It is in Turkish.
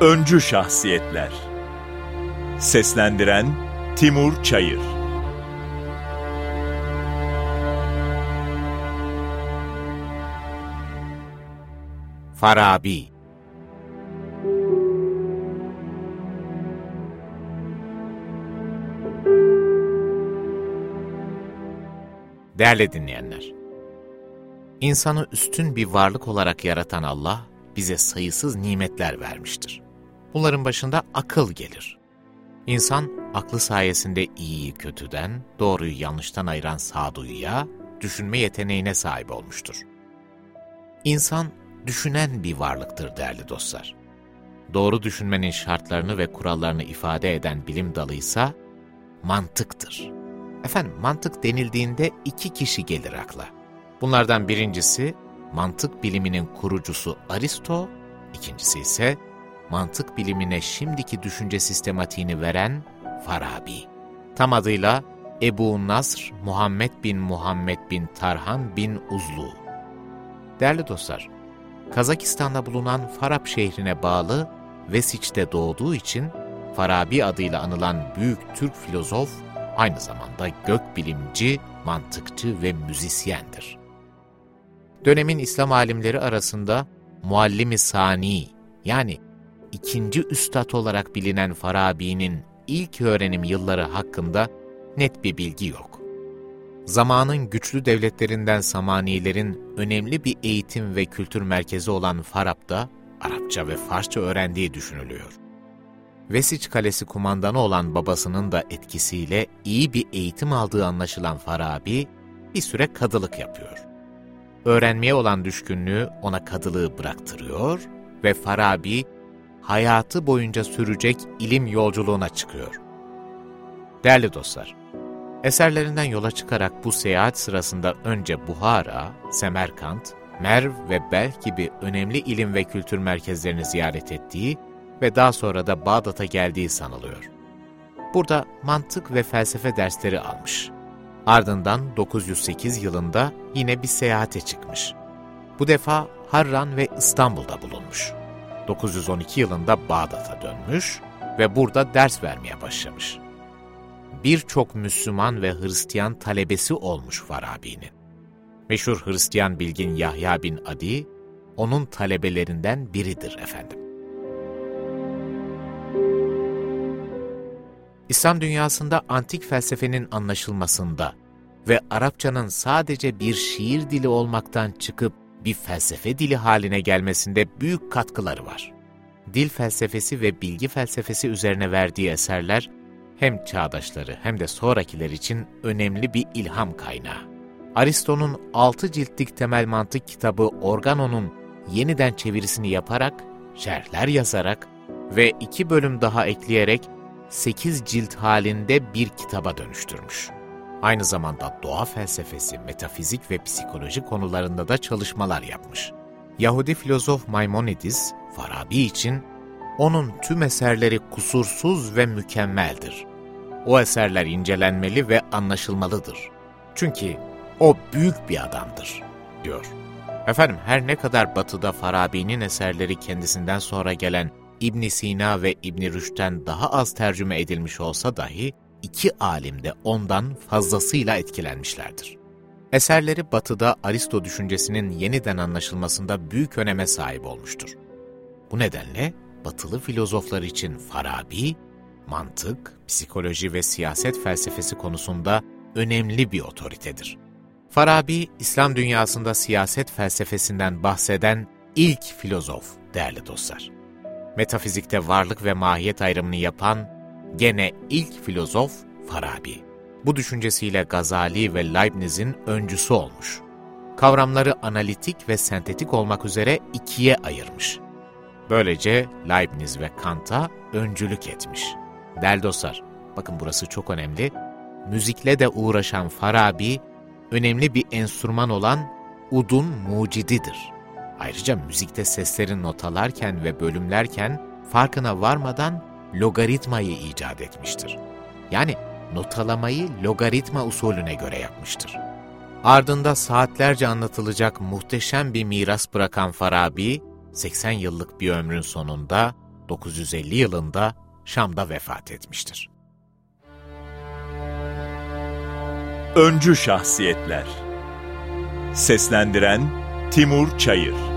Öncü Şahsiyetler. Seslendiren Timur Çayır. Farabi. Değerli dinleyenler, insanı üstün bir varlık olarak yaratan Allah, bize sayısız nimetler vermiştir. Bunların başında akıl gelir. İnsan, aklı sayesinde iyiyi kötüden, doğruyu yanlıştan ayıran sağduyuya, düşünme yeteneğine sahip olmuştur. İnsan, düşünen bir varlıktır değerli dostlar. Doğru düşünmenin şartlarını ve kurallarını ifade eden bilim dalıysa mantıktır. Efendim, mantık denildiğinde iki kişi gelir akla. Bunlardan birincisi, mantık biliminin kurucusu Aristo, ikincisi ise mantık bilimine şimdiki düşünce sistematiğini veren Farabi. Tam adıyla Ebu Nasr Muhammed bin Muhammed bin Tarhan bin Uzlu. Değerli dostlar, Kazakistan'da bulunan Farab şehrine bağlı Vesiç'te doğduğu için Farabi adıyla anılan büyük Türk filozof, aynı zamanda gökbilimci, mantıkçı ve müzisyendir. Dönemin İslam alimleri arasında Muallimi Sani yani ikinci üstad olarak bilinen Farabi'nin ilk öğrenim yılları hakkında net bir bilgi yok. Zamanın güçlü devletlerinden Samanilerin önemli bir eğitim ve kültür merkezi olan Farab'da Arapça ve Farsça öğrendiği düşünülüyor. Vesiç Kalesi kumandanı olan babasının da etkisiyle iyi bir eğitim aldığı anlaşılan Farabi, bir süre kadılık yapıyor. Öğrenmeye olan düşkünlüğü ona kadılığı bıraktırıyor ve Farabi, hayatı boyunca sürecek ilim yolculuğuna çıkıyor. Değerli dostlar, eserlerinden yola çıkarak bu seyahat sırasında önce Buhara, Semerkant, Merv ve Belh gibi önemli ilim ve kültür merkezlerini ziyaret ettiği ve daha sonra da Bağdat'a geldiği sanılıyor. Burada mantık ve felsefe dersleri almış. Ardından 908 yılında yine bir seyahate çıkmış. Bu defa Harran ve İstanbul'da bulunmuş. 912 yılında Bağdat'a dönmüş ve burada ders vermeye başlamış. Birçok Müslüman ve Hristiyan talebesi olmuş Farabi'nin. Meşhur Hristiyan bilgin Yahya bin Adi, onun talebelerinden biridir efendim. İslam dünyasında antik felsefenin anlaşılmasında ve Arapçanın sadece bir şiir dili olmaktan çıkıp bir felsefe dili haline gelmesinde büyük katkıları var. Dil felsefesi ve bilgi felsefesi üzerine verdiği eserler hem çağdaşları hem de sonrakiler için önemli bir ilham kaynağı. Aristo'nun 6 ciltlik temel mantık kitabı Organo'nun yeniden çevirisini yaparak, şerhler yazarak ve iki bölüm daha ekleyerek 8 cilt halinde bir kitaba dönüştürmüş. Aynı zamanda doğa felsefesi, metafizik ve psikoloji konularında da çalışmalar yapmış. Yahudi filozof Maimonides, Farabi için onun tüm eserleri kusursuz ve mükemmeldir. O eserler incelenmeli ve anlaşılmalıdır. Çünkü o büyük bir adamdır, diyor. Efendim her ne kadar batıda Farabi'nin eserleri kendisinden sonra gelen İbn Sina ve İbn Rüşd'den daha az tercüme edilmiş olsa dahi, iki alim de ondan fazlasıyla etkilenmişlerdir. Eserleri batıda Aristo düşüncesinin yeniden anlaşılmasında büyük öneme sahip olmuştur. Bu nedenle batılı filozoflar için Farabi, mantık, psikoloji ve siyaset felsefesi konusunda önemli bir otoritedir. Farabi, İslam dünyasında siyaset felsefesinden bahseden ilk filozof değerli dostlar. Metafizikte varlık ve mahiyet ayrımını yapan gene ilk filozof Farabi. Bu düşüncesiyle Gazali ve Leibniz'in öncüsü olmuş. Kavramları analitik ve sentetik olmak üzere ikiye ayırmış. Böylece Leibniz ve Kant'a öncülük etmiş. Değerli dostlar, bakın burası çok önemli. Müzikle de uğraşan Farabi, önemli bir enstrüman olan udun mucididir. Ayrıca müzikte sesleri notalarken ve bölümlerken farkına varmadan logaritmayı icat etmiştir. Yani notalamayı logaritma usulüne göre yapmıştır. Ardında saatlerce anlatılacak muhteşem bir miras bırakan Farabi, 80 yıllık bir ömrün sonunda 950 yılında Şam'da vefat etmiştir. Öncü Şahsiyetler Seslendiren Timur Çayır